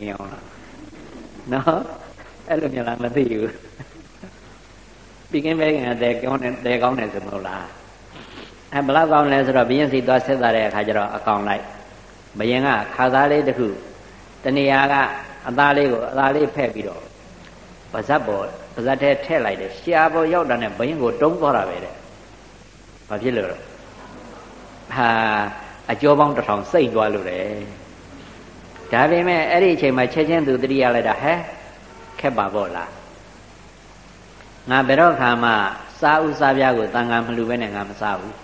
မြင်အောင်လားနော်အဲ့လိုမြင်လားမသိဘူးပြီးကင်းပဲခင်တဲ့ကောင်းတယ်တဲ့ကောင်းတယ်ဆိုမလို့လားအဲဘလောက်ကောင်းလဲဆိုတော့ဘရင်စီသွားဆက်တာတဲ့အခါကျတော့အကောင်လိုက်ဘရင်ကခါသားလေးတစ်ခုတနေရာကအသားလေးကိုအသားလေးဖက်ပြီးတော့ပါဇက်ပေါ်ပါဇက်ထဲထည့်လိုက်တယ်ရှားပေါ်ရောက်တာနဲ့ဘရင်ကိုတုံးသွားတာပဲတဲ့ဘာဖြစ်လို့လဲဟာအကျော်ပေါင်းတစ်ထောင်စိတ်သွားလို့တယ် ဒါပေမဲ့အဲ့ဒီအချိန်မှာချက်ချင်းသူတတိယလိုက်တာဟဲ့ခက်ပါပေါ့လားငါဘယ်တော့ခါမှစားဥစားပြားကိုတန်ခါမလူပဲနဲ့ငါမစားဘူး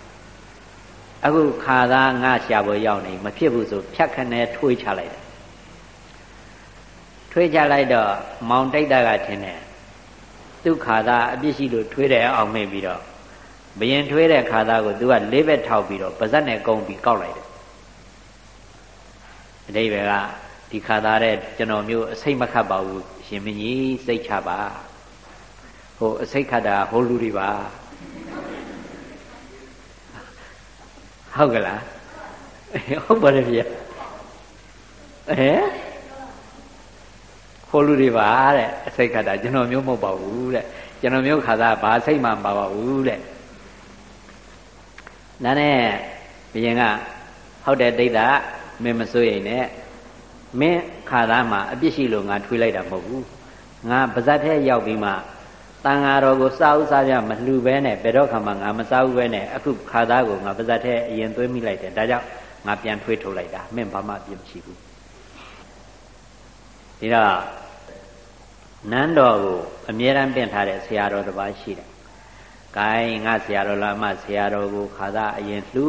အခုခါသားငါရှာပေါ်ရောက်နေမဖြစ်ဘူးဆိုဖြတ်ခနဲ့ထွေးချလိုက်တယ်ထွေးချလိုက်တော့မောင်တိတ်တာကထင်တယ်သူခါသားအပြစ်ရှိလို့ထွေးတယ်အောင်မေ့ပြီးတော့ဘယင်ထွေးတဲ့ခါသားကိုသူကလေးဘက်ထောက်ပြီးတော့ပါဇက်နဲ့ကုန်းပြီးကောက်လိုက်တယ် အတိဘယ်ကဒီခါသားတဲ့ကျွန်တော်မျိုးအစိတ်မခတ်ပါဘူးရှင်မင်းကြီးစိတ်ချပါဟိုအစိတ်ခတ်တာဟိုလူတွေပါဟုတ်ကလားဟုတ်ပါတယ်ဗျာဟဲ့ဟိုလူတွေပါတဲ့အစိတ်ခတ်တာကျွန်တော်မျိုးမဟုတ်ပါဘူးတဲ့ကျွန်တော်မျိုးခါသားဘာစိတ်မှမပါပါဘူးတဲ့ဒါနဲ့ဘုရင်ကဟုတ်တယ်တိတ်တာ မင်းမစိုးရိမ်နဲ့မင်းခါသားမှာအပြစ်ရှိလို့ငါထွေးလိုက်တာမဟုတ်ဘူးငါပါဇက်ထဲရောက်ပြီးမှတန်ဃာတော်ကိုစားဥစားပြမလှူပဲနဲ့ဘယ်တော့ခါမှငါမစားဘူးပဲနဲ့အခုခါသားကိုငါပါဇက်ထဲအရင်သွေးမိလိုက်တယ်ဒါကြောင့်ငါပြန်ထွေးထုတ်လိုက်တာမင်းဘာမှပြစ်မရှိဘူးဒီတော့နန်းတော်ကိုအမြဲတမ်းပင့်ထားတဲ့ဆရာတော်တစ်ပါးရှိတယ်။ဂိုင်းငါဆရာတော်လာမှဆရာတော်ကိုခါသားအရင်လှူ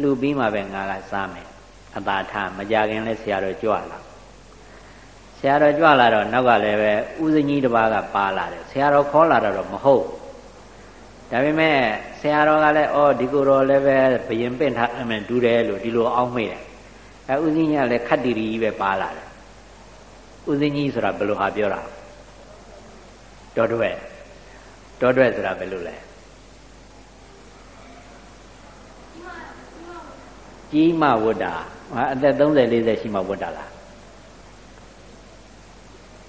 လှူပြီးမှပဲငါကစားမယ်။ အသာထမကြခင်လဲဆရာတော်ကြွလာ။ဆရာတော်ကြွလာတော့နောက်ကလည်းပဲဥစဉ်ကြီးတစ်ပါးကပါလာတယ်။ဆရာတော်ခေါ်လာတော့မဟုတ်။ဒါပေမဲ့ဆရာတော်ကလည်းအော်ဒီကိုယ်တော်လည်းပဲဘယင်ပင့်ထားအမှန်ဒူးတယ်လို့ဒီလိုအောင်းမိတယ်။အဲဥစဉ်ကြီးကလည်းခတ်တီရီကြီးပဲပါလာတယ်။ဥစဉ်ကြီးဆိုတာဘယ်လိုဟာပြောတာလဲတောတွဲတောတွဲဆိုတာဘယ်လိုလဲကြီးမဝတ္တာ ဟာအသက်30 40ရှိမှဝတ္တာလား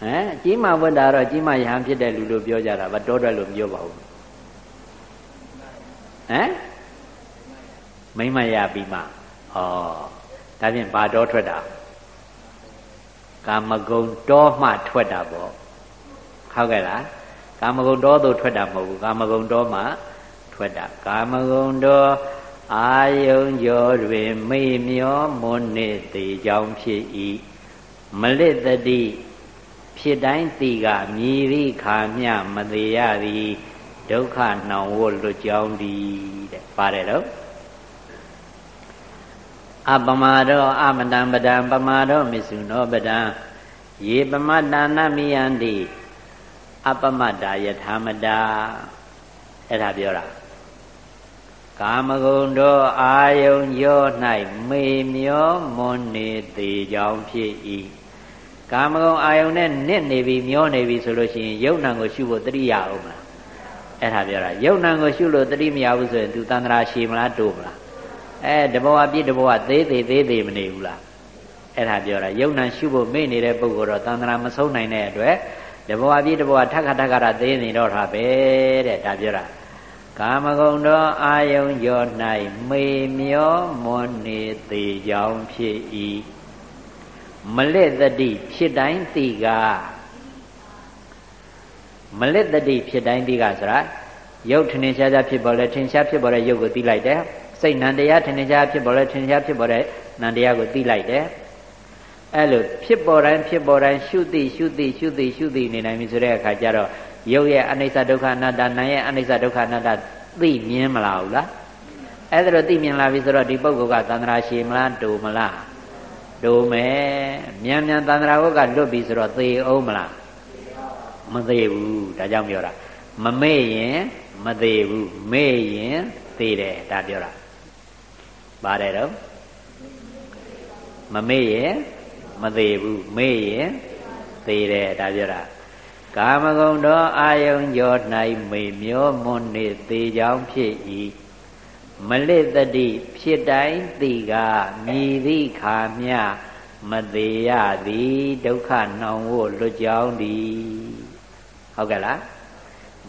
ဟမ်ကြီးမဝတ္တာတော့ကြီးမယဟန်ဖြစ်တဲ့လူလို့ပြောကြတာဗတောတွဲလို့မပြောပါဘူးဟမ်မိမရပြီးမှဩဒါဖြင့်ဘာတော်ထွက်တာကာမဂုဏ်တောမှထွက်တာပေါ့ဟုတ်ကဲ့လားကာမဂုဏ်တော်သို့ထွက်တာမဟုတ်ဘူးကာမဂုဏ်တော်မှာထွက်တာကာမဂုဏ်တော် အာယုံကျော်တွင်မေ့မျောမွန်းနေသေးကြောင်းဖြစ်၏မလစ်တတိဖြစ်တိုင်းတိကမြည်ရိခာမြမသေးရသည်ဒုက္ခနှောင်ဝတ်လွတ်ကြောင်းသည်တဲ့ပါတယ်တော့အပမရောအမတံပဒံပမာရောမစ္ဆုနောပဒံယေပမတ္တနာမိယန္တိအပမတ္တာယထာမတာအဲ့ဒါပြောတာ ကာမဂုဏ်တို့အာယုံရော၌မေမျောမွန်းနေသေးကြောင်းဖြစ်၏ကာမဂုဏ်အာယုံနဲ့နစ်နေပြီမျောနေပြီဆိုလို့ရှိရင်ယုံ nant ကိုရှုဖို့တတိယအောင်မလားအဲ့ဒါပြောတာယုံ nant ကိုရှုလို့တတိမရဘူးဆိုရင် तू တန္တရာရှည်မလားတိုးမလားအဲတဘောအပြည့်တဘောသေးသေးသေးသေးမနေဘူးလားအဲ့ဒါပြောတာယုံ nant ရှုဖို့မေ့နေတဲ့ပုဂ္ဂိုလ်တော့တန္တရာမဆုံးနိုင်တဲ့အတွက်တဘဝပြည့်တဘဝထက်ခါထက်ခါသေးနေတော့တာပဲတဲ့ဒါပြောတာ ကာမဂုဏ်တော်အာယုံကျော်၌မေမျောမွန်နေသေးကြောင်းဖြစ်၏မလစ်တတိဖြစ်တိုင်းသိကမလစ်တတိဖြစ်တိုင်းသိကဆိုတာရုပ်ထင်ရှားရှားဖြစ်ပေါ်လဲထင်ရှားဖြစ်ပေါ်တဲ့ရုပ်ကိုသိလိုက်တယ်စိတ်နံတရားထင်ရှားဖြစ်ပေါ်လဲထင်ရှားဖြစ်ပေါ်တဲ့နံတရားကိုသိလိုက်တယ်အဲ့လိုဖြစ်ပေါ်တိုင်းဖြစ်ပေါ်တိုင်းရှုသိရှုသိရှုသိရှုသိနေနိုင်ပြီဆိုတဲ့အခါကျတော့ ရုပ်ရဲ့အနိစ္စဒုက္ခအနတ္တနာရဲ့အနိစ္စဒုက္ခအနတ္တသိမြင်မလားဘူးလားအဲ့ဒါတော့သိမြင်လာပြီဆိုတော့ဒီပုဂ္ဂိုလ်ကသန္တရာရှည်မလားတူမလားတူမယ်မြန်မြန်သန္တရာဝတ်ကလွတ်ပြီဆိုတော့သေအောင်မလားမသေးဘူးဒါကြောင့်ပြောတာမမေ့ရင်မသေးဘူးမေ့ရင်သေတယ်ဒါပြောတာပါတယ်တော့မမေ့ရင်မသေးဘူးမေ့ရင်သေးတယ်ဒါပြောတာ ကာမဂုဏ်တော်အာယုံကျော်၌မေမျောမွန်းနေသေးကြောင်းဖြစ်၏မလစ်တတိဖြစ်တိုင်းတိကမြည်သည့်ခါမြမသေးရသည်ဒုက္ခနှောင်ဖို့လွတ်ကြောင်းသည်ဟုတ်ကဲ့လား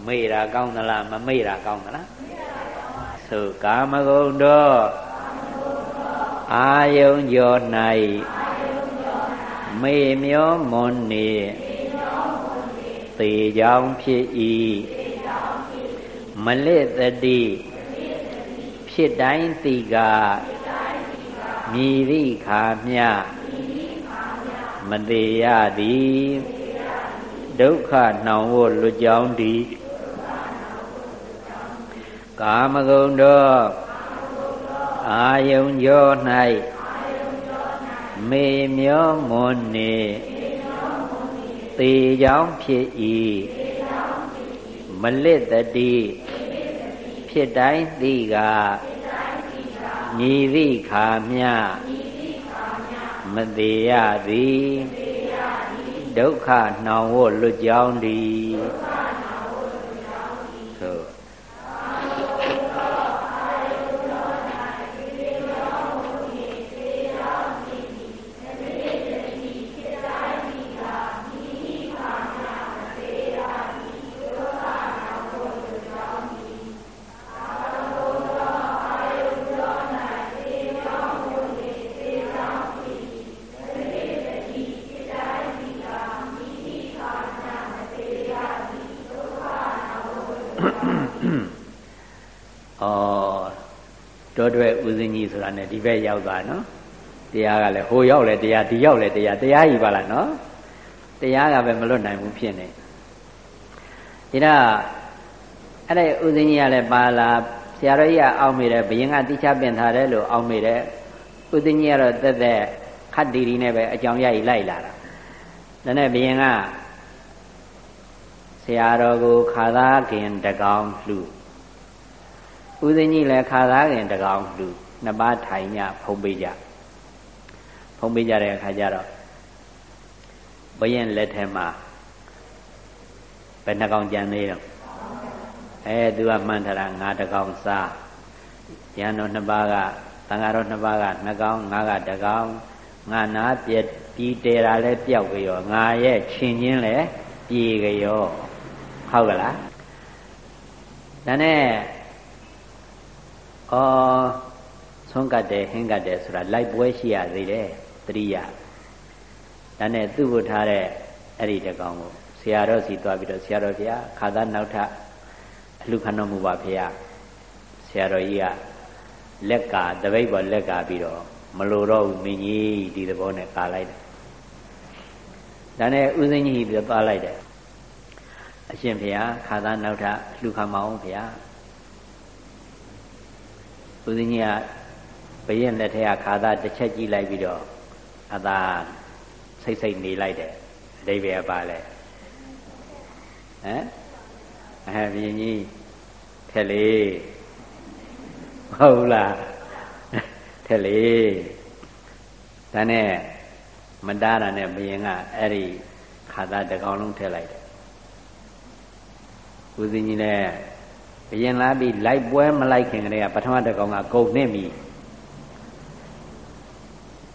မေ့တာကောင်းသလားမမေ့တာကောင်းသလားသို့ကာမဂုဏ်တော့အာယုံကျော်၌မေ့မျောမွန်နေ သေကြောင်းဖြစ်၏မလစ်တတိဖြစ်တိုင်းတိကမြည်သည့်ခါမြမသေးရသည်ဒုက္ခနှောင်ဖို့လွတ်ကြောင်းသည်ကာမဂုဏ်တော်အာယုံကျော်၌မေမျောမွန်နေ သေကြောင်းဖြစ်၏မလစ်တတိဖြစ်တိုင်းသိကညီသည့်ခါမြမသေးရသည်ဒုက္ခနှောင်ဝလွတ်ကြောင်းသည် တောတွဲဥစဉ်ကြီးဆိုတာ ਨੇ ဒီဘက်ရောက်သွားနော်တရားကလည်းဟိုရောက်လဲတရားဒီရောက်လဲတရားတရားကြီးပါလားနော်တရားကပဲမလွတ်နိုင်ဘူးဖြစ်နေဒါတော့အဲ့ဒါဥစဉ်ကြီးကလည်းပါလာဆရာတော်ကြီးကအောက်မိတယ်ဘယင်ကတိချပင်ထားတယ်လို့အောက်မိတယ်ဥစဉ်ကြီးကတော့တက်တက်ခတ်တီတီနဲ့ပဲအကြောင်းရည်လိုက်လာတာဒါနဲ့ဘယင်ကဆရာတော်ကိုခါသားခင်တကောင်လှူ ဦးသိန်းကြီးလည်းခါသားခင်တကောင်လူနှစ်ပါးထိုင်ညဖုံးပေးကြဖုံးပေးကြတဲ့အခါကျတော့ဘရင်လက်ထဲမှာဘယ်နှကောင်ကြံသေးတော့အဲသူကမှန်းထားတာငါတကောင်စားရန်တော်နှစ်ပါးကတန်ဃာတော်နှစ်ပါးကနှစ်ကောင်ငါကတကောင်ငါနာပြက်ပြီးတဲတာလဲပျောက်ကြောငါရဲ့ချင်းချင်းလဲပြေကြောဟုတ်ကလားဒါနဲ့ဩ ဆုံးကတ်တယ်ဟင်းကတ်တယ်ဆိုတာလိုက်ပွဲရှိရသေးတယ်တရိယာဒါနဲ့သူ့ကိုထားတဲ့အဲ့ဒီတကောင်ကိုဆရာတော်စီသွားပြီးတော့ဆရာတော်ဘုရားခါသားနောက်ထပ်အလှခံတော်မူပါဖေရဆရာတော်ကြီးကလက်ကတပိတ်ပေါ်လက်ကပြီးတော့မလိုတော့ဘူးမင်းကြီးဒီသဘောနဲ့ကာလိုက်တယ်ဒါနဲ့ဥစဉ်ကြီးပြီးတော့သွားလိုက်တယ်အရှင်ဘုရားခါသားနောက်ထပ်လှခံမအောင်ဘုရား ဦးဇင်းကြီးကဘရင်လက်ထက်ကခါသားတစ်ချက်ကြည့်လိုက်ပြီးတော့အသာစိတ်စိတ်နေလိုက်တယ်အတိဘယ်ပါလဲဟမ်အဲဘရင်ကြီးထက်လေဟုတ်လားထက်လေဒါနဲ့မတားတာနဲ့ဘရင်ကအဲ့ဒီခါသားတစ်ကောင်လုံးထက်လိုက်တယ်ဦးဇင်းကြီးလည်း ဘယင်လာပြီးလိုက်ပွဲမလိုက်ခင်ကလေးကပထမတစ်ကောင်ကကုန်နှင့်ပြီ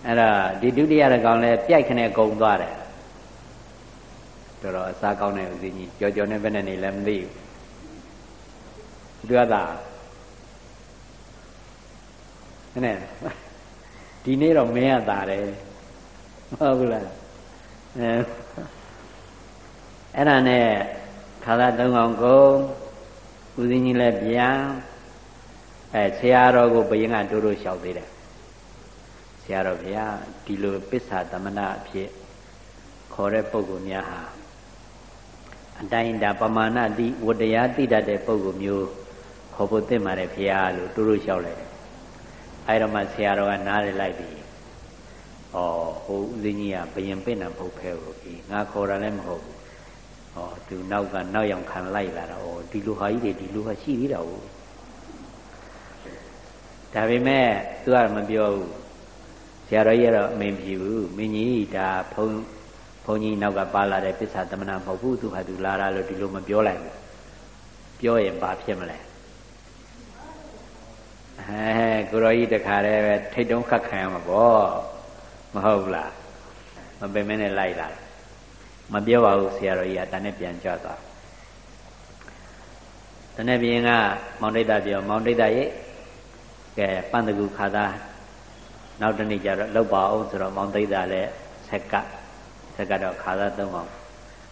အဲ့ဒါဒီဒုတိယတစ်ကောင်လည်းပြိုက်ခနဲ့ကုန်သွားတယ်တော်တော်အစားကောင်းတဲ့ဦးဇင်းကြီးကြော်ကြော်နဲ့ဘယ်နဲ့နေလဲမသိဘူးတွေ့တာနဲ့ဒီနေ့တော့မင်းရတာတယ်မဟုတ်ဘူးလားအဲအဲ့ဒါနဲ့ခါသာသုံးအောင်ကုန် ဦးဇင်းကြီးလည်းပြန်အဲဆရာတော်ကိုဘယင်ကတို့တို့လျှောက်သေးတယ်ဆရာတော်ဘုရားဒီလိုပစ္ဆာသမဏအဖြစ်ခေါ်တဲ့ပုဂ္ဂိုလ်များဟာအတိုင်းတာပမာဏတိဝတရားတိတတ်တဲ့ပုဂ္ဂိုလ်မျိုးခေါ်ဖို့သင့်ပါတယ်ဘုရားလို့တို့တို့လျှောက်လိုက်တယ်အဲတော့မှဆရာတော်ကနားရလိုက်ပြီဩဟိုဦးဇင်းကြီးကဘယင်ပြင့်တာမဟုတ်ဖဲဘူးဒီငါခေါ်တာလည်းမဟုတ်ဘူး ဩသူနောက်ကနောက်ရောက်ခံလိုက်လာတာဩဒီလိုဟာကြီးတွေဒီလိုဟာရှိသေးတာဟုတ်ဒါပေမဲ့သူကမပြောဘူးဆရာတော်ကြီးကတော့အမင်းပြဘူးမင်းကြီးဒါဘုံဘုံကြီးနောက်ကပါလာတဲ့ပစ္စာသမဏမဟုတ်ဘူးသူဟာသူလာတာလို့ဒီလိုမပြောလိုက်ဘူးပြောရင်ဘာဖြစ်မလဲအဲကိုရောကြီးတခါတည်းပဲထိတ်တုံးခတ်ခံရမှာပေါ့မဟုတ်လားမပင်မနဲ့လိုက်လာ မပြောပါဘူးဆရာတော်ကြီးကတန်းနဲ့ပြန်ကြွသွားတနေ့ပြင်ကမောင်ဒိတ်တာပြောမောင်ဒိတ်တာရဲ့ကဲပန်းတကူခါသားနောက်တနေ့ကျတော့လောက်ပါအောင်ဆိုတော့မောင်ဒိတ်တာလည်းဆက်ကဆက်ကတော့ခါသားသုံးအောင်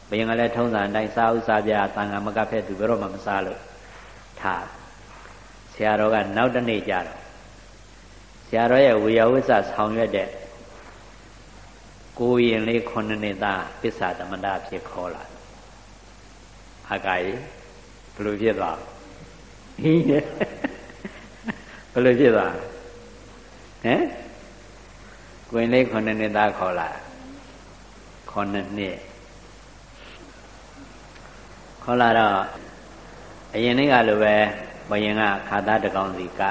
ဘယင်ကလည်းထုံးစံအတိုင်းစားဥစားပြတန်ခါမကဖက်သူဘယ်တော့မှမစားလို့ထားဆရာတော်ကနောက်တနေ့ကျတော့ဆရာတော်ရဲ့ဝေယဝိဇ္ဇဆောင်ရွက်တဲ့ ကိုရင်လေးခုနှစ်နှစ်သားပစ္စာသမဏဖြစ်ခေါ်လာအာကာယဘယ်လိုဖြစ်သွားဟင်းဘယ်လိုဖြစ်သွားဟမ်ကိုရင်လေးခုနှစ်နှစ်သားခေါ်လာခုနှစ်နှစ်ခေါ်လာတော့အရင်နေ့ကလိုပဲဘယင်ကခါသားတကောင်စီက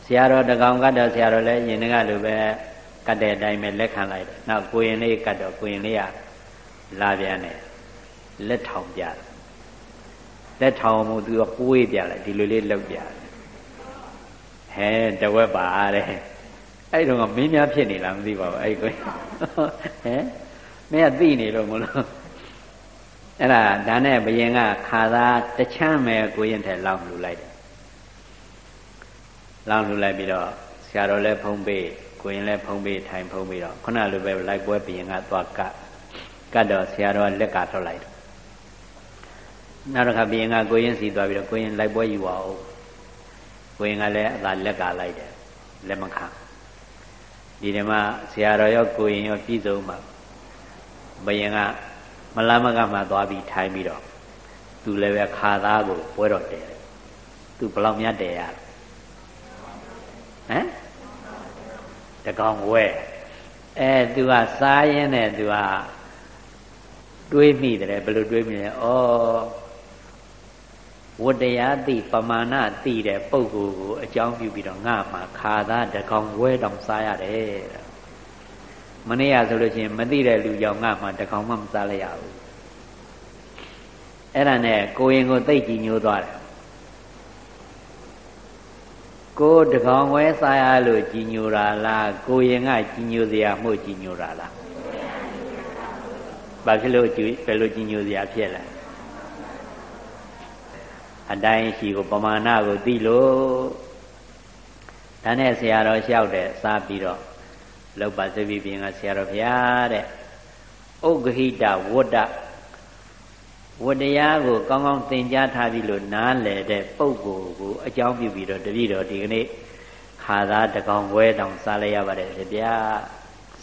ဆ ရာတော်တကောင်ကတော့ဆရာတော်လည်းယင်ကလိုပဲကတ်တဲ့အတိုင်းပဲလက်ခံလိုက်တယ်။နောက်ကိုရင်လေးကတ်တော့ကိုရင်လေးကလာပြန်တယ်လက်ထောင်ပြတယ်။လက်ထောင်မှုသူကကိုွေးပြလိုက်ဒီလိုလေးလောက်ပြတယ်။ဟဲတဝက်ပါတဲ့။အဲ့တော့မင်းများဖြစ်နေလားမသိပါဘူးအဲ့ကိုဟဲမင်းကသိနေလို့မလို့အဲ့ဒါဒါနဲ့ဘယင်ကခါသာတချမ်းမဲ့ကိုရင်ထဲလောက်လူလိုက်တယ် လောင်းလှူလိုက်ပြီးတော့ဆရာတော်လည်းဖုံးပေးကိုရင်လည်းဖုံးပေးထိုင်ဖုံးပြီးတော့ခုနလိုပဲလိုက်ပွဲပြင်ကသွားကတ်ကတ်တော့ဆရာတော်လက်ကထွက်လိုက်တယ်နောက်တစ်ခါပြင်ကကိုရင်စီသွားပြီးတော့ကိုရင်လိုက်ပွဲယူအောင်ကိုရင်ကလည်းအသာလက်ကလိုက်တယ်လက်မခံဒီဓမ္မဆရာတော်ရောကိုရင်ရောပြည်စုံမှာဘယင်ကမလာမကမှသွားပြီးထိုင်ပြီးတော့သူလည်းပဲခါသားကိုပွဲတော်တယ်သူဘလောက်များတယ်ရလဲ ဟမ်တကောင်ဝဲအဲသူကစားရင်းနဲ့သူကတွေးမိတယ်ဘယ်လိုတွေးမိလဲဩဝတ္တရားတိပမာဏတိတဲ့ပုံကိုယ်ကိုအကြောင်းပြုပြီးတော့ငါမှခါသားတကောင်ဝဲတောင်စားရတယ်မနေ့ကဆိုလို့ချင်းမသိတဲ့လူကြောင့်ငါမှတကောင်မှမစားလိုက်ရဘူးအဲ့ဒါနဲ့ကိုရင်ကိုသိတ်ကြည်ညိုသွားတယ် ကိုတကောင်ဝဲစားရလို့ကြီးညိုတာလားကိုရင်ကကြီးညိုစရာမှုကြီးညိုတာလားဘာဖြစ်လို့ကြည့်ဘယ်လိုကြီးညိုစရာဖြစ်လဲအတိုင်းရှိကိုပမာဏကိုသိလို့ဒါနဲ့ဆရာတော်လျှောက်တယ်စားပြီးတော့လောက်ပါသတိပြင်ကဆရာတော်ဘုရားတဲ့ဥဂဟိတဝတ္တ ဝတရားကိုကောင်းကောင်းသင်ကြားထားပြီလို့နားလည်တဲ့ပုဂ္ဂိုလ်ကိုအကြောင်းပြုပြီးတော့တပည့်တော်ဒီကနေ့ခါသားတကောင်ဝဲတောင်စားလိုက်ရပါတယ်ဗျာ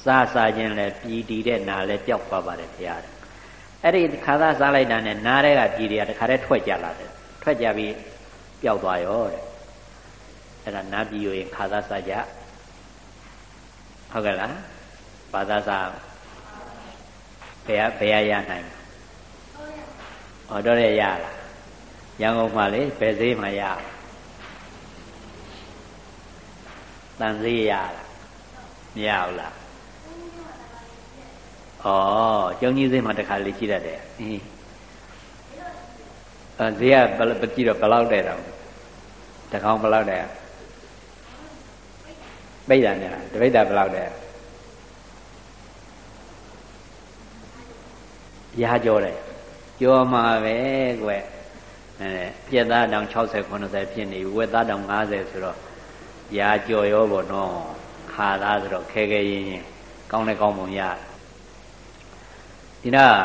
စားစားခြင်းလည်းပြည်တည်တဲ့နာလည်းပျောက်သွားပါတယ်ဗျာအဲ့ဒီခါသားစားလိုက်တာနဲ့နားတဲ့ကပြည်တွေကတခါတည်းထွက်ကြလာတယ်ထွက်ကြပြီးပျောက်သွားရောတဲ့အဲ့ဒါနားပြည်ရင်ခါသားစားကြဟုတ်ကဲ့လားဘာသာစားဘယ်ဘယ်ရနိုင် ဟောတော့ရရလားရန်ကုန်မှာလေဘယ်ဈေးမှာရတန်ဈေးရလားမရဘူးလားဩကျောင်းကြီးဈေးမှာတခါလေးရှိတတ်တယ်အင်းအဲဈေးကဘယ်ကြည့်တော့ဘယ်လောက်တဲ့တော့တကောင်ဘယ်လောက်တဲ့ပိတ်တာနဲ့တပိတ်တာဘယ်လောက်တဲ့ရာကြောတယ် ကြောမှာပဲကွအဲပြက်သားတောင်60 90ဖြစ်နေဝက်သားတောင်90ဆိုတော့ရာကြော်ရောပေါ့နော်ခါသားဆိုတော့ခဲခဲရင်းရင်းကောင်းတဲ့ကောင်းပုံရဒီတော့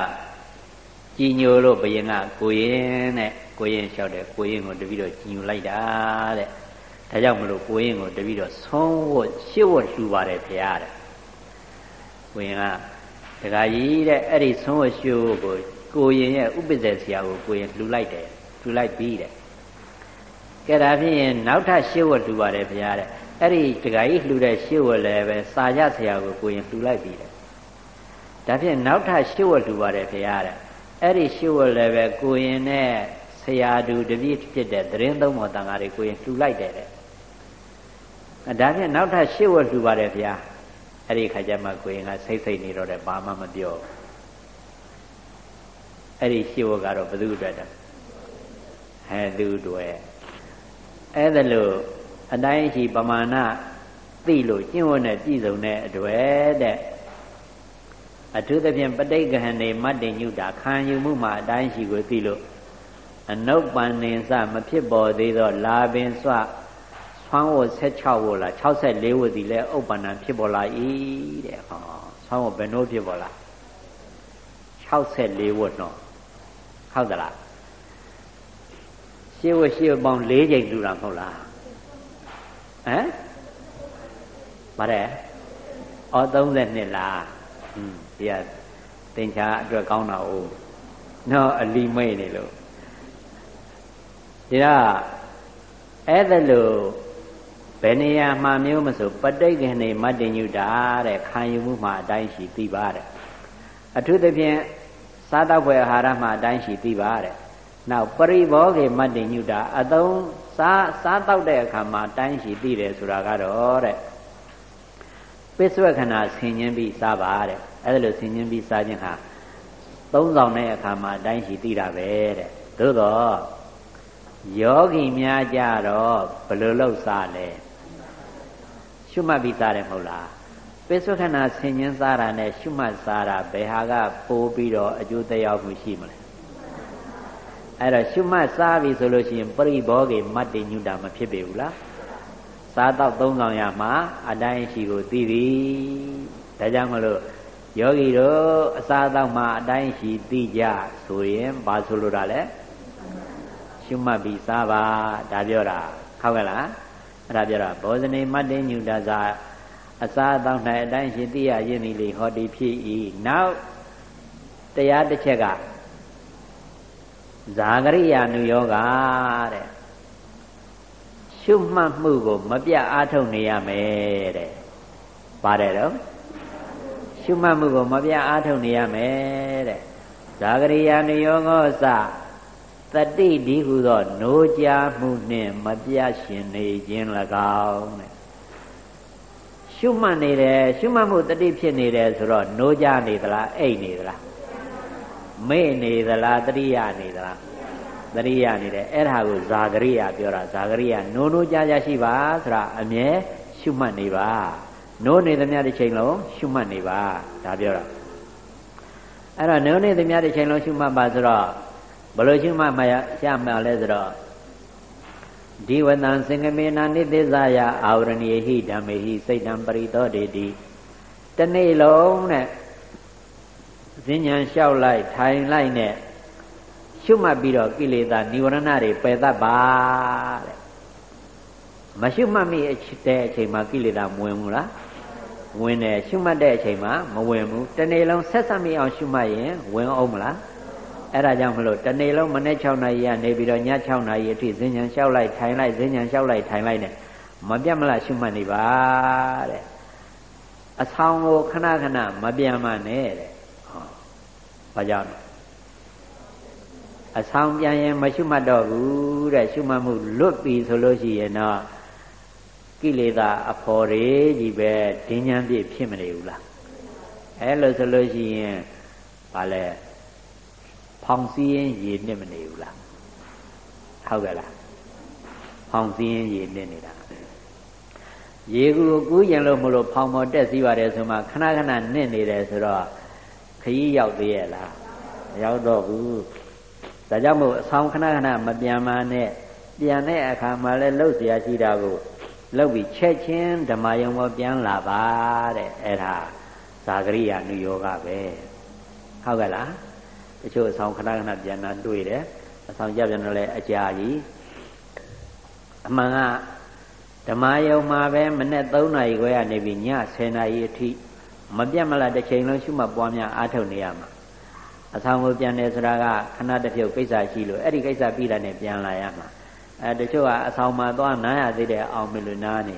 ကြည်ညိုလို့ဘယင်ကကိုရင်နဲ့ကိုရင်လျှောက်တယ်ကိုရင်ကိုတပည့်တော်ကြည်ညိုလိုက်တာတဲ့ဒါကြောင့်မလို့ကိုရင်ကိုတပည့်တော်ဆုံးဝတ်ရှစ်ဝတ်လှူပါတယ်ဖရာတဲ့ကိုရင်ကဒကာကြီးတဲ့အဲ့ဒီဆုံးဝတ်ရှစ်ဝတ်ကို ကိုရင်ရဲ့ဥပ္ပဇ္ဇဆရာကိုကိုရင်လှူလိုက်တယ်လှူလိုက်ပြီးတယ်ကဲဒါဖြင့်နောက်ထပ်ရှစ်ဝတ်လှူပါတယ်ဘုရားတဲ့အဲ့ဒီတခါကြီးလှူတဲ့ရှစ်ဝတ်လည်းပဲစာရဆရာကိုကိုရင်လှူလိုက်ပြီးတယ်ဒါဖြင့်နောက်ထပ်ရှစ်ဝတ်လှူပါတယ်ဘုရားတဲ့အဲ့ဒီရှစ်ဝတ်လည်းပဲကိုရင်နဲ့ဆရာတူတပည့်ဖြစ်တဲ့သတင်းသုံးမော်တန်ဃာတွေကိုရင်လှူလိုက်တယ်တဲ့ဒါဖြင့်နောက်ထပ်ရှစ်ဝတ်လှူပါတယ်ဘုရားအဲ့ဒီခါကျမှကိုရင်ကစိတ်စိတ်နေတော့တယ်ဘာမှမပြောဘူး အဲ့ဒီရှိဝကတော့ဘသူအတွက်တော့ဟဲ့သူတွေအဲ့ဒါလို့အတိုင်းရှိပမာဏသိလို့ကျင့်ဝတ်နဲ့ပြည့်စုံတဲ့အတွက်တဲ့အထူးသဖြင့်ပဋိက္ခဟနေမတ္တညုတာခံယူမှုမှာအတိုင်းရှိကိုသိလို့အနုပ္ပန္နင်စမဖြစ်ပေါ်သေးသောလာပင်စွဆွမ်းဝ16ဝလား64ဝသည်လဲဥပ္ပန္နဖြစ်ပေါ်လာ၏တဲ့ဟောဆွမ်းဝဘယ်နှိုးဖြစ်ပေါ်လာ64ဝတော့ ဟုတ်သလားရှင်းဝရှင်းပေါင်း၄ချိန်တူတာမဟုတ်လားဟမ်ပါတယ်ဩ30နှစ်လားอืมဒီကသင်္ချာအတွက်ကောင်းတာ哦နော်အလီမိတ်နေလို့ဒီတော့အဲ့ဒါလို့ဘယ်နေရာမှမျိုးမဆိုပဋိက္ခဏေမတ္တညုတာတဲ့ခံယူမှုမှာအတိုင်းရှိသိပါတဲ့အထူးသဖြင့် စားတော့ဘွယ်အာဟာရမှာအတိုင်းရှိသိပါတဲ့နောက်ပရိဘောဂေမတ္တညုတာအသုံးစားစားတော့တဲ့အခါမှာအတိုင်းရှိသိတယ်ဆိုတာကတော့တဲ့ပစ္ဆွေခဏဆင်ញင်းပြီးစားပါတဲ့အဲ့ဒါလို့ဆင်ញင်းပြီးစားခြင်းဟာသုံးဆောင်တဲ့အခါမှာအတိုင်းရှိသိတာပဲတဲ့သို့တော့ယောဂီများကြတော့ဘယ်လိုလုပ်စားလဲရှုမှတ်ပြီးစားတယ်မဟုတ်လား ပိဿခဏဆင်ញင်းစားတာနဲ့ရှုမှတ်စားတာဘယ်ဟာကပိုးပြီးတော့အကျိုးတရားမှုရှိမလဲအဲ့တော့ရှုမှတ်စားပြီဆိုလို့ရှိရင်ပရိဘောဂေမတ္တိညုတာမဖြစ်ပေဘူးလားစားတော့သုံးဆောင်ရမှာအတိုင်းရှိကိုသိပြီဒါကြောင့်မလို့ယောဂီတို့အစားအသောက်မှာအတိုင်းရှိသိကြဆိုရင်ဘာဆိုလိုတာလဲရှုမှတ်ပြီးစားပါဒါပြောတာဟုတ်ကဲ့လားအဲ့ဒါပြောတာဘောဇနေမတ္တညုတဇာ အစားအသောက်၌အတိုင်းရှိသိရရင်းသည်လေဟောဒီဖြစ်၏နောက်တရားတစ်ချက်ကဇာဂရိယာနုယောဂတဲ့ရှုမှတ်မှုကို မပြတ်အားထုတ်နေရမယ်တဲ့ပါတယ်တော့ရှုမှတ်မှုကိုမပြတ်အားထုတ်နေရမယ်တဲ့ဇာဂရိယာနုယောဂောစတတိဒီဟုသော노ကြမှုနှင့်မပြတ်ရှင်နေခြင်း၎င်းတဲ့ ရှုမှတ်နေတယ်ရှုမှတ်မှုတတိဖြစ်နေတယ်ဆိုတော့노ကြနေသလားအိတ်နေသလားမေ့နေသလားတတိယနေသလားတတိယနေတယ်အဲ့ဒါကိုဇာဂရိယပြောတာဇာဂရိယနိုးနိုးကြကြရှိပါဆိုတာအမြဲရှုမှတ်နေပါနိုးနေသမျှတစ်ချိန်လုံးရှုမှတ်နေပါဒါပြောတာအဲ့တော့နိုးနေသမျှတစ်ချိန်လုံးရှုမှတ်ပါဆိုတော့ဘယ်လိုရှုမှတ်မှရမှလဲဆိုတော့ ဒီဝတံစင်္ကမေနာနိသစ္ဆာယအာဝရဏီဟိဓမ္မေဟိစိတ်တံပရိသောတေတိတနေ့လုံးနဲ့ဇဉ္ဉံလျှောက်လိုက်ထိုင်လိုက်နဲ့ရှုမှတ်ပြီးတော့ကိလေသာនិဝရဏတွေပယ်တတ်ပါတဲ့မရှုမှတ်မိတဲ့အချိန်မှာကိလေသာမဝင်ဘူးလားဝင်တယ်ရှုမှတ်တဲ့အချိန်မှာမဝင်ဘူးတနေ့လုံးဆက်ဆက်မိအောင်ရှုမှတ်ရင်ဝင်အောင်မလား အဲ့ဒါကြောင့်မလို့တနေ့လုံးမနေ့6နာရီကနေပြီးတော့ည6နာရီအထိဇင်ညာလျှောက်လိုက်ထိုင်လိုက်ဇင်ညာလျှောက်လိုက်ထိုင်လိုက်နဲ့မပြတ်မလားရှုမှတ်နေပါတဲ့အဆောင်ကိုခဏခဏမပြန်မနဲ့တဲ့ဟောဘာကြောင့်အဆောင်ပြန်ရင်မရှုမှတ်တော့ဘူးတဲ့ရှုမှတ်မှုလွတ်ပြီဆိုလို့ရှိရင်တော့ကိလေသာအဖော်တွေကြီးပဲဒင်းညံပြည့်ဖြစ်မနေဘူးလားအဲလိုဆိုလို့ရှိရင်ဘာလဲ ဖောင်စည်းရင်ရေနစ်မနေဘူးလားဟုတ်ကဲ့လားဖောင်စည်းရင်ရေနစ်နေတာရေကူကူးရင်လို့မလို့ဖောင်ပေါ်တက်စီးပါတယ်ဆိုမှခဏခဏနစ်နေတယ်ဆိုတော့ခရီးရောက်သေးရဲ့လားမရောက်တော့ဘူးဒါကြောင့်မို့အဆောင်ခဏခဏမပြန်မနဲ့ပြန်တဲ့အခါမှာလဲလှုပ်เสียရှိတာကိုလှုပ်ပြီးချက်ချင်းဓမ္မယုံပေါ်ပြန်လာပါတဲ့အဲ့ဒါဇာဂရိယာနုယောဂပဲဟုတ်ကဲ့လား တချို့အဆောင်ခဏခဏပြန်တာတွေ့တယ်အဆောင်ကြပြန်တော့လဲအကြာကြီးအမှန်ကဓမ္မယုံမှာပဲမနေ့3နာရီခွဲကနေပြီးည10နာရီအထိမပြတ်မလားတစ်ချိန်လုံးရှုမှတ်ပွားများအားထုတ်နေရမှာအဆောင်ကိုပြန်တယ်ဆိုတာကခဏတစ်ပြုတ်ကိစ္စရှိလို့အဲ့ဒီကိစ္စပြီးတာနဲ့ပြန်လာရမှာအဲတချို့ကအဆောင်မှာသွားနားရသေးတယ်အောင်မလို့နားနေ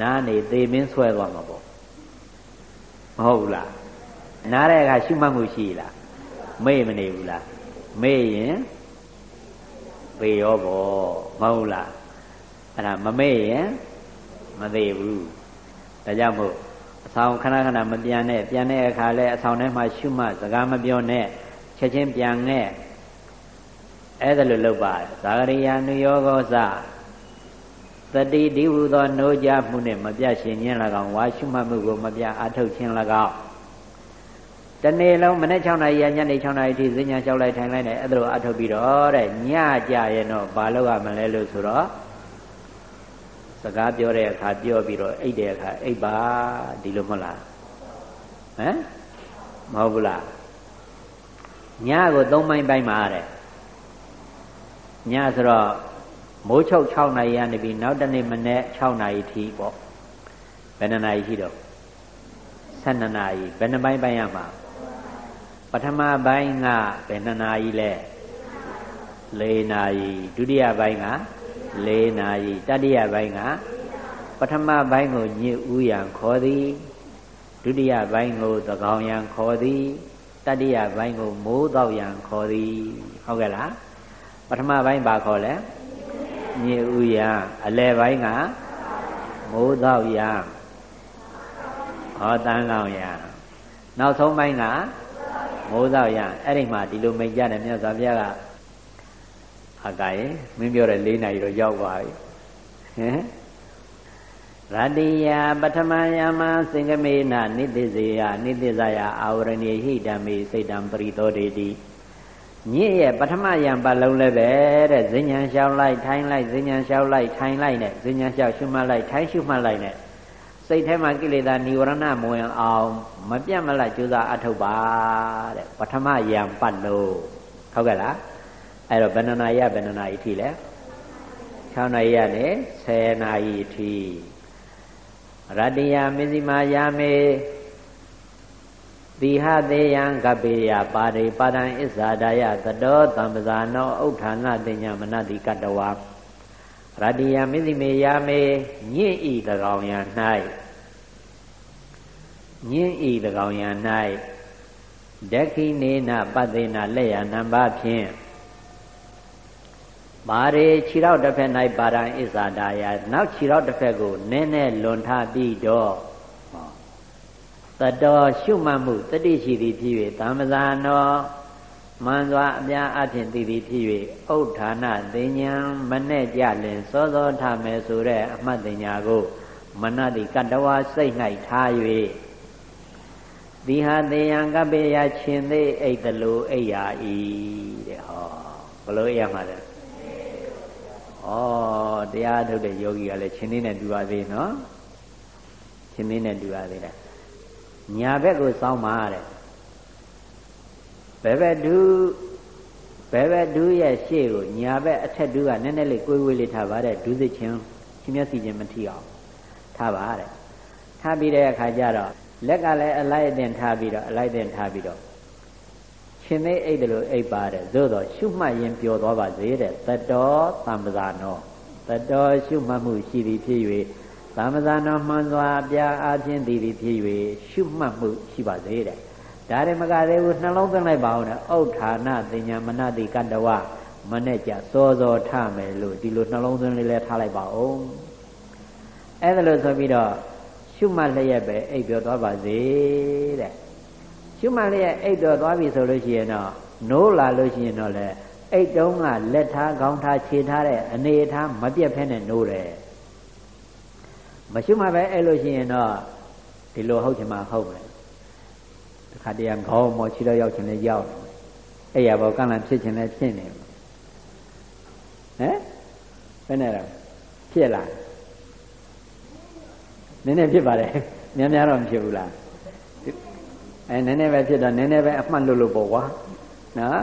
နားနေသေမင်းဆွဲသွားမှာပေါ့မဟုတ်ဘူးလားနားတဲ့အခါရှုမှတ်မှုရှိလား မေ့မနေဘူးလားမေ့ရင်ပေရောပေါ့မဟုတ်လားအဲ့ဒါမမေ့ရင်မသေးဘူးဒါကြောင့်မို့အဆောင်ခဏခဏမပြန်နဲ့ပြန်တဲ့အခါလဲအဆောင်ထဲမှာရှုမှတ်စကားမပြောနဲ့ချက်ချင်းပြန်နဲ့အဲ့ဒါလိုလုပ်ပါဇာဂရိယာနုယောဂောစတတိဒီဟုသော နိုးကြမှုနှင့်မပြရှင်ခြင်း၎င်းဝါရှုမှတ်မှုကိုမပြအထုတ်ခြင်း၎င်း တနေ့လုံးမနေ့6နာရီညနေ6နာရီထိဈဉ္ညာလျှောက်လိုက်ထိုင်လိုက်နဲ့အဲ့ဒါလိုအထုတ်ပြီးတော့တဲ့ညကြရင်တော့ဘာလို့ရမလဲလို့ဆိုတော့စကားပြောတဲ့အခါပြောပြီးတော့အိတ်တဲ့အခါအိတ်ပါဒီလိုမဟုတ်လားဟမ်မဟုတ်ဘူးလားညကို၃ပိုင်းပိုင်းမှာတဲ့ညဆိုတော့မိုးချုပ်6နာရီကနေပြီးနောက်တနေ့မနေ့6နာရီထိပေါ့ဘယ်နှနာရီရှိတော့12နာရီဘယ်နှပိုင်းပိုင်းရမှာ ပထမပိုင်းကဘယ်နှနာရီလဲ4နာရီဒုတိယပိုင်းက4နာရီတတိယပိုင်းကပထမပိုင်းကိုညစ်ဥယံခေါ်သည်ဒုတိယပိုင်းကိုသကောင်ယံခေါ်သည်တတိယပိုင်းကိုမိုးတော့ယံခေါ်သည်ဟုတ်ကဲ့လားပထမပိုင်းဘာခေါ်လဲညေဥယအလဲပိုင်းကမိုးတော့ယဟောတန်းလောင်ယနောက်ဆုံးပိုင်းက မိုးတော့ယအဲ့ဒီမှာဒီလိုမိတ်ကြတယ်မြတ်စွာဘုရားကအကရေမင်းပြောတဲ့၄နာရီတော့ရောက်ပါပြီဟင်ရတိယပထမယမစင်္ကမေနနိတိစေယနိတိဇယအာဝရဏိဟိတမေစိတ်တံပရိသောတေတိညစ်ရဲ့ပထမယံပတ်လုံးလည်းပဲတဲ့ဇဉ္ဉံလျှောက်လိုက်ထိုင်းလိုက်ဇဉ္ဉံလျှောက်လိုက်ထိုင်းလိုက်နဲ့ဇဉ္ဉံလျှောက်ရှုမှတ်လိုက်ထိုင်းရှုမှတ်လိုက်နဲ့ စိတ်ထဲမှာကိလေသာនិဝရဏမဝင်အောင်မပြတ်မလတ်ကြိုးစားအထုတ်ပါတဲ့ပထမယံပတ်လို့ဟုတ်ကဲ့လားအဲ့တော့ဘယ်နှနာရီဘယ်နှနာရီထိလဲ6နာရီနဲ့10နာရီထိရတ္တိယမဇ္ဈိမာယာမေတိဟသေးယံကပေယပါရိပါဒံဣဇာဒယသတောတံပဇာနောဥဋ္ဌာဏတင်ညာမနတိကတဝါ ရတ္တိယမဇ္ဈိမေယာမေညင့်ဤ၎င်းယံ၌ညင့်ဤ၎င်းယံ၌ဒက္ခိနေနပသေနလက်ရနံပါဖြင့်မာရေခြေတော့တစ်ဖက်၌ပါရန်ဣဇာဒာယနောက်ခြေတော့တစ်ဖက်ကိုနည်းနည်းလွန်ထပြီးတော့တတော်ရှုမှတ်မှုတတိရှိသည်ဖြစ်၍သံမဇာနော မှန်စွာအများအဖြစ်သိသည်ဖြစ်၍ဥဋ္ဌာဏသိဉ္ဇံမနဲ့ကြလင်စောစောထမယ်ဆိုတဲ့အမှတ်သိညာကိုမနတိကတဝါစိတ်၌ထား၍ဒီဟာတေယံကပေယရှင်သေးအိတ်တလူအိယာဤတဲ့ဟောဘလို့အိယာမှာလဲဩတရားထုတ်တဲ့ယောဂီကလည်းရှင်သေးနဲ့တူပါသေးနော်ရှင်သေးနဲ့တူပါသေးတယ်ညာဘက်ကိုစောင်းပါတဲ့ ဘယ်ဘက်ဒူးဘယ်ဘက်ဒူးရဲ့ရှေ့ကိုညာဘက်အထက်ဒူးကနည်းနည်းလေးကိုယ်ဝေးလေးထားပါတဲ့ဒူးစစ်ချင်းချင်းမျက်စိချင်းမထိအောင်ထားပါတဲ့ထားပြီးတဲ့အခါကျတော့လက်ကလည်းအလိုက်အတင်ထားပြီးတော့အလိုက်အတင်ထားပြီးတော့ရှင်သေးအိတ်တယ်လို့အိတ်ပါတယ်သို့တော့ရှုမှတ်ရင်ပျော်သွားပါစေတဲ့တတော်သံပဇာနောတတော်ရှုမှတ်မှုရှိသည်ဖြစ်၍သမဇာနောမှန်စွာပြာအားဖြင့်တည်တည်ဖြစ်၍ရှုမှတ်မှုရှိပါစေတဲ့ ဒါရမကသေးဘူးနှလုံးသွင်းလိုက်ပါဦးနဲ့ဥဋ္ဌာဏတင်ညာမနတိကတဝမနဲ့ကြစောစောထမယ်လို့ဒီလိုနှလုံးသွင်းလေးလဲထားလိုက်ပါဦးအဲ့ဒါလို့ဆိုပြီးတော့ရှုမှတ်လျက်ပဲအိပ်ပြောသွားပါစေတဲ့ရှုမှတ်လျက်အိပ်တော်သွားပြီဆိုလို့ရှိရင်တော့နိုးလာလို့ရှိရင်တော့လေအိတ်တုံးကလက်ထားခေါင်းထားခြေထားတဲ့အနေထားမပြတ်ဖဲနဲ့နိုးတယ်မရှိမှပဲအဲ့လိုရှိရင်တော့ဒီလိုဟုတ်ချင်မှဟုတ်မယ်တ ခါတည်းကခေါင်းမောခြေတော့ရောက်ချင်လဲရောက်အဲ့ရဘောကန့်လန့်ဖြစ်ချင်လဲဖြစ်နေဟမ်ဘယ်နဲ့တော့ဖြစ်လာနည်းနည်းဖြစ်ပါတယ်များများတော့မဖြစ်ဘူးလားအဲနည်းနည်းပဲဖြစ်တော့နည်းနည်းပဲအမှတ်လို့လို့ပေါ့ကွာနော်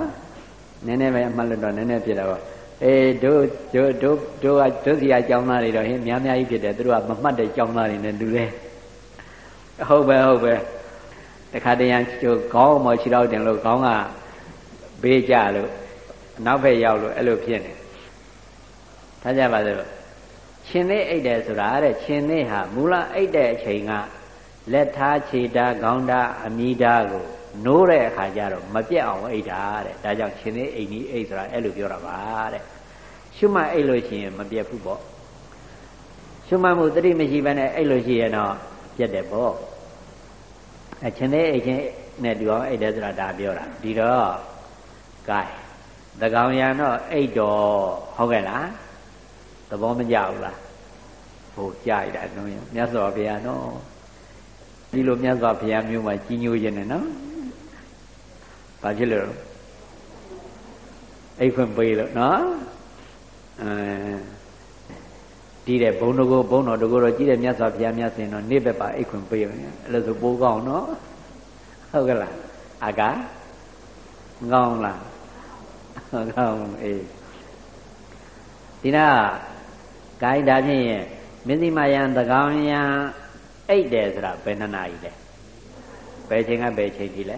နည်းနည်းပဲအမှတ်လို့တော့နည်းနည်းဖြစ်တာပေါ့အေးတို့တို့တို့တို့ကတို့စီအကြောင်းသားတွေတော့ဟင်းများများကြီးဖြစ်တယ်သူတို့ကမမှတ်တဲ့ကြောင်းသားတွေနဲ့တူတယ်ဟုတ်ပဲဟုတ်ပဲ တခါတည်းရန်ကျိုးခေါင်းမော်ခြေတော့တင်လို့ခေါင်းကဘေးကြလို့နောက်ဘက်ရောက်လို့အဲ့လိုဖြစ်နေထားကြပါစို့ရှင်သေးအိတ်တယ်ဆိုတာတဲ့ရှင်သေးဟာမူလအိတ်တဲ့အချိန်ကလက်ထားခြေထားခေါင်းထားအမိထားကိုနိုးတဲ့အခါကျတော့မပြတ်အောင်အိတ်တာတဲ့ဒါကြောင့်ရှင်သေးအိတ်ကြီးအိတ်ဆိုတာအဲ့လိုပြောတာပါတဲ့ရှုမှတ်အိတ်လို့ရှိရင်မပြတ်ဘူးပေါ့ရှုမှတ်မှုတတိမရှိဘဲနဲ့အိတ်လို့ရှိရင်တော့ပြတ်တယ်ပေါ့ အချင်းသေးအိတ်ချင်းနဲ့ဒီအောင်အိတ်တယ်ဆိုတာဒါပြောတာဒီတော့ gain သကောင်ရံတော့အိတ်တော်ဟုတ်ကဲ့လားသဘောမကျဘူးလားဟိုကြိုက်တာနော်မြတ်စွာဘုရားနော်ဒီလိုမြတ်စွာဘုရားမျိုးမှာကြီးညိုခြင်းနဲ့နော်ဘာဖြစ်လို့အိတ်ဖွင့်ပေးလို့နော်အဲ ဒီတဲ့ဘုံတကောဘုံတော်တကောတော့ကြီးတဲ့မြတ်စွာဘုရားမြတ်စင်တော့နေ့ဘက်ပါအိတ်ခွင်ပေးရမယ်အဲ့လိုဆိုပိုးကောင်းနော်ဟုတ်ကလားအာကမကောင်းလားဟုတ်ကောင်းအေးဒီနာဂိုင်းဒါဖြင့်မင်းစီမယံသကောင်ယံအိတ်တယ်ဆိုတာဘယ်နှနာရီလဲဘယ်ချိန်ကဘယ်ချိန်ထိလဲ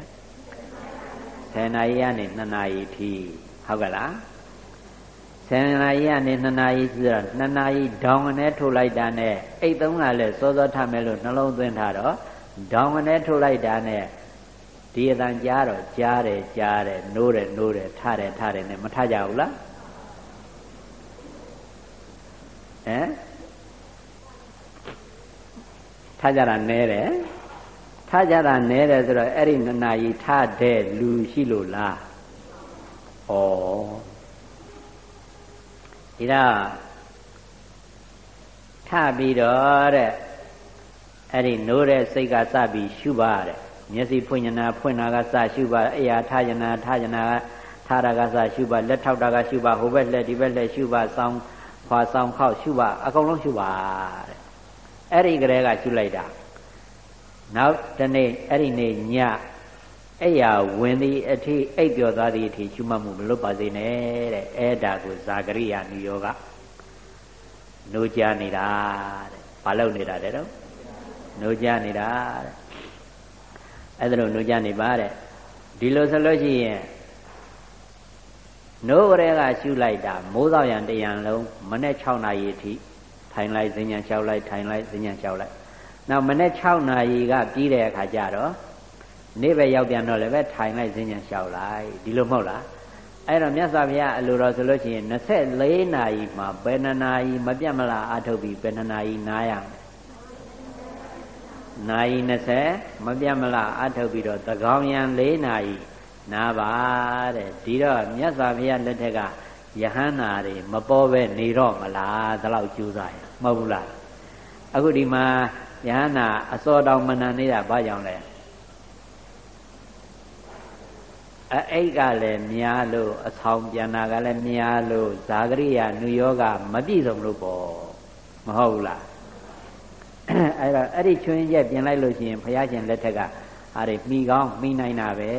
10နာရီကနေ2နာရီထိဟုတ်ကလား 10နာရီကနေ2နာရီဆိုတော့2နာရီဒေါင်ကနေထုတ်လိုက်တာနဲ့အိတ်သုံးကလည်းစောစောထမယ်လို့နှလုံးသွင်းထားတော့ဒေါင်ကနေထုတ်လိုက်တာနဲ့ဒီအတန်ကြားတော့ကြားတယ်ကြားတယ်နိုးတယ်နိုးတယ်ထတယ်ထတယ်နဲ့မထကြဘူးလားဟမ်ထကြတာနဲတယ်ထကြတာနဲတယ်ဆိုတော့အဲ့ဒီနှစ်နာရီထတဲ့လူရှိလို့လားဩ ဒီတော့ထပြီးတော့တဲ့အဲ့ဒီနိုးတဲ့စိတ်ကစပြီးရှုပါတဲ့မျက်စိဖွင့်ညနာဖွင့်တာကစရှုပါအိယာထညနာထညနာကထားတာကစရှုပါလက်ထောက်တာကရှုပါဟိုဘက်လက်ဒီဘက်လက်ရှုပါဆောင်းခွာဆောင်ခောက်ရှုပါအကုန်လုံးရှုပါတဲ့အဲ့ဒီကလေးကရှုလိုက်တာနောက်တနေ့အဲ့ဒီနေ့ည အဲ့ရဝင်သည်အထိအိပ်ပျော်သွားသည်အထိရှုမှတ်မှုမလွတ်ပါစေနဲ့တဲ့အဲ့ဒါကိုဇာကရိယာနိယောကနိုးကြနေတာတဲ့ဘာလို့နေတာတဲ့တော့နိုးကြနေတာတဲ့အဲ့ဒါလို့နိုးကြနေပါတဲ့ဒီလိုဆိုလို့ရှိရင်နိုးရဲကရှုလိုက်တာမိုးသောရံတရံလုံးမနေ့6နာရီအထိထိုင်လိုက်ဇဉ္ညာလျှောက်လိုက်ထိုင်လိုက်ဇဉ္ညာလျှောက်လိုက်နောက်မနေ့6နာရီကပြီးတဲ့အခါကျတော့ နေ့ပဲရောက်ပြန်တော့လည်းပဲထိုင်လိုက်ဇဉ္ညာလျှောက်လိုက်ဒီလိုမဟုတ်လားအဲ့တော့မြတ်စွာဘုရားအလိုတော်ဆိုလို့ရှိရင်24နာရီမှာဘယ်နှနာရီမပြတ်မလားအထုတ်ပြီးဘယ်နှနာရီနားရမလဲနာရီ20မပြတ်မလားအထုတ်ပြီးတော့သကောင်းရံ4နာရီနားပါတဲ့ဒီတော့မြတ်စွာဘုရားလက်ထက်ကယဟန္တာတွေမပေါ်ပဲနေတော့မလားဒီလောက်ကြိုးစားရမဟုတ်ဘူးလားအခုဒီမှာယဟန္တာအစောတောင်မနန်နေတာဘာကြောင့်လဲ အအိတ်ကလည်းများလို့အဆောင်ပြန်တာကလည်းများလို့ဇာဂရိယာနုယောဂမပြည့်စုံလို့ပေါ့မဟုတ်ဘူးလားအဲ့တော့အဲ့ဒီချွင်းရက်ပြင်လိုက်လို့ရှိရင်ဘုရားရှင်လက်ထက်ကအားတွေမိကောင်းမိနိုင်တာပဲ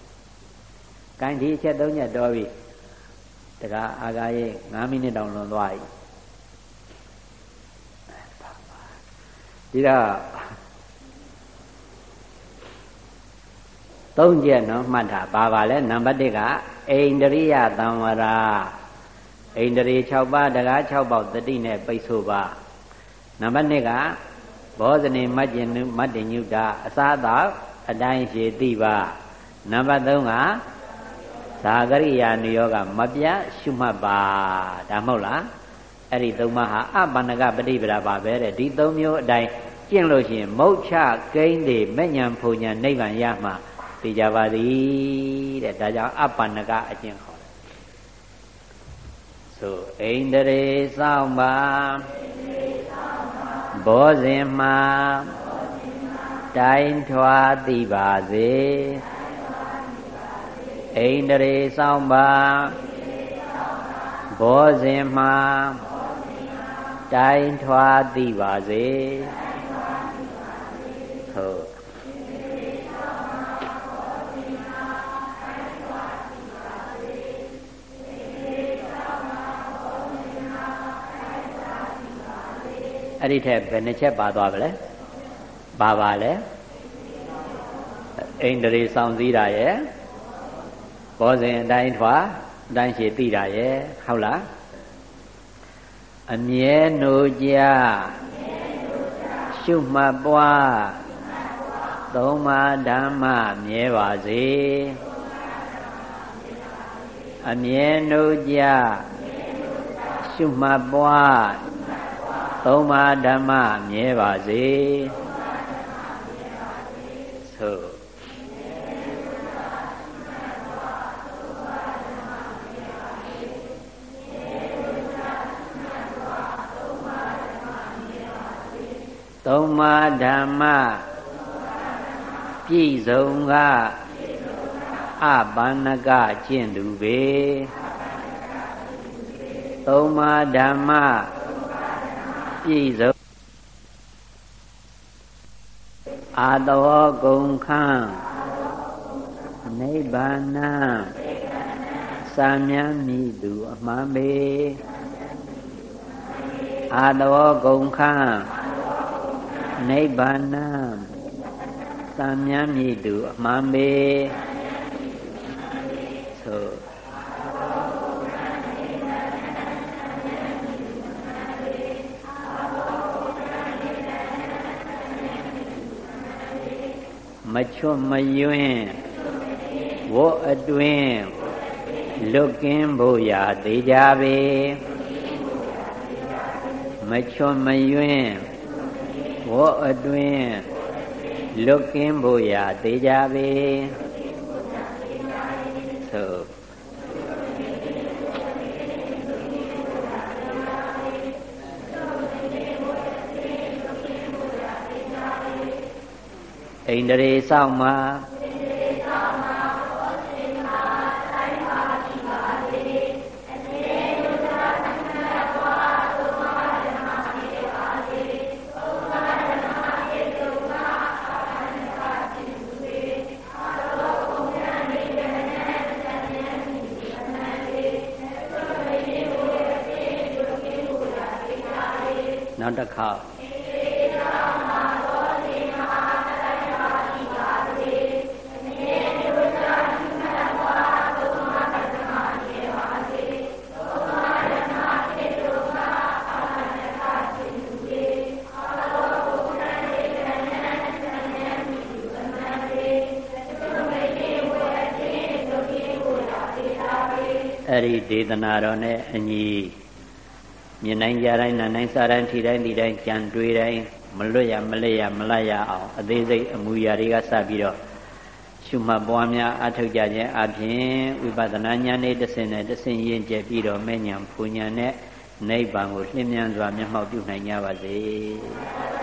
။ကိုင်းဒီအချက်သုံးချက်တော်ပြီ။တကားအာဂါရေး9မိနစ်တောင်လွန်သွားပြီ။ဒီတော့ သုံးချက်နော်မှတ်တာပါပါလဲနံပါတ်1ကအိန္ဒြိယသံဝရာအိန္ဒြေ6ပါးတကား6ပေါက်တတိနဲ့ပိတ်ဆိုပါနံပါတ်2ကဘောဇနေမတ်ကျင်မတ်တင်ညုတာအစားသောက်အတိုင်းရှိသိပါနံပါတ်3ကသာဂရိယာနိယောကမပြတ်ရှုမှတ်ပါဒါမဟုတ်လားအဲ့ဒီသုံးပါးဟာအပန္နကပฏิပဒါပါပဲတဲ့ဒီသုံးမျိုးအတိုင်းကျင့်လို့ရှိရင်မုတ်ချကိန်းတွေမဲ့ညာဖုန်ညာနိဗ္ဗာန်ရမှာ သိကြပါသည်တဲ့ဒါကြောင့်အပန္နကအကျင့်ခေါ်တယ်ဆိုအိန္ဒြေစောင့်ပါဘောဇင်မှာတိုင်းထွာသိပါစေအိန္ဒြေစောင့်ပါဘောဇင်မှာတိုင်းထွာသိပါစေ အဲ့ဒီထက်ဘယ်နှချက်ပါသွားပါလဲပါပါလဲအိန္ဒြေဆောင်စည်းတာရဲ့ဘောဇင်အတိုင်းထွာအတိုင်းရှိသိတာရဲ့ဟုတ်လားအမြဲနိုကြရှုမှတ်ပွားသုံးပါးဓမ္မမြဲပါစေအမြဲနိုကြရှုမှတ်ပွား သုံးပါးဓမ္မမြဲပါစေသို့သုံးပါးဓမ္မပြည့်စုံကအဘာနကကျင့်သူပေသုံးပါးဓမ္မ ပြည့်စုံအာတောဂုံခံနိဗ္ဗာန်စာမြန်းမိသူအမှန်ပေအာတောဂုံခံနိဗ္ဗာန်စာမြန်းမိသူအမှန်ပေ မချွတ်မယွင်းဝတ်အတွင်းလွတ်ကင်းဖို့ရာသေးကြပေမချွတ်မယွင်းဝတ်အတွင်းလွတ်ကင်းဖို့ရာသေးကြပေ န္ဒြေဆောင်မှာနောက်တစ်ခါ အဲ့ဒီဒေသနာတော်နဲ့အညီမြင်တိုင်းကြားတိုင်းနားတိုင်းစားတိုင်းထိတိုင်းဒီတိုင်းကြံတွေးတိုင်းမလွတ်ရမလဲရမလတ်ရအောင်အသေးစိတ်အမူအရာတွေကစပြီးတော့ရှုမှတ်ပွားများအထောက်ကြခြင်းအပြင်ဝိပဿနာဉာဏ်နဲ့တဆင့်နဲ့တဆင့်ရင့်ကျက်ပြီးတော့မဲ့ဉာဏ်ပူဉာဏ်နဲ့နိဗ္ဗာန်ကိုလျင်မြန်စွာမျက်မှောက်ပြုနိုင်ကြပါစေ။